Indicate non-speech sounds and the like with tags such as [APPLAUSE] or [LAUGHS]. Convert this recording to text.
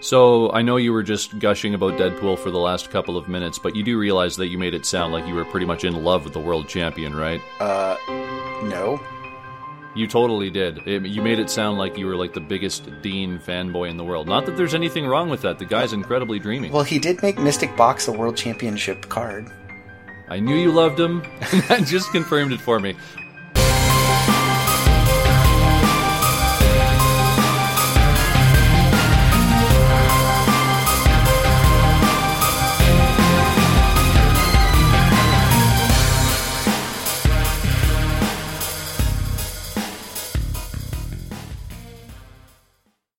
So I know you were just gushing about Deadpool for the last couple of minutes, but you do realize that you made it sound like you were pretty much in love with the world champion, right? Uh, no. You totally did. It- you made it sound like you were like the biggest Dean fanboy in the world. Not that there's anything wrong with that. The guy's incredibly dreamy. Well, he did make Mystic Box a world championship card. I knew you loved him. that [LAUGHS] just confirmed it for me.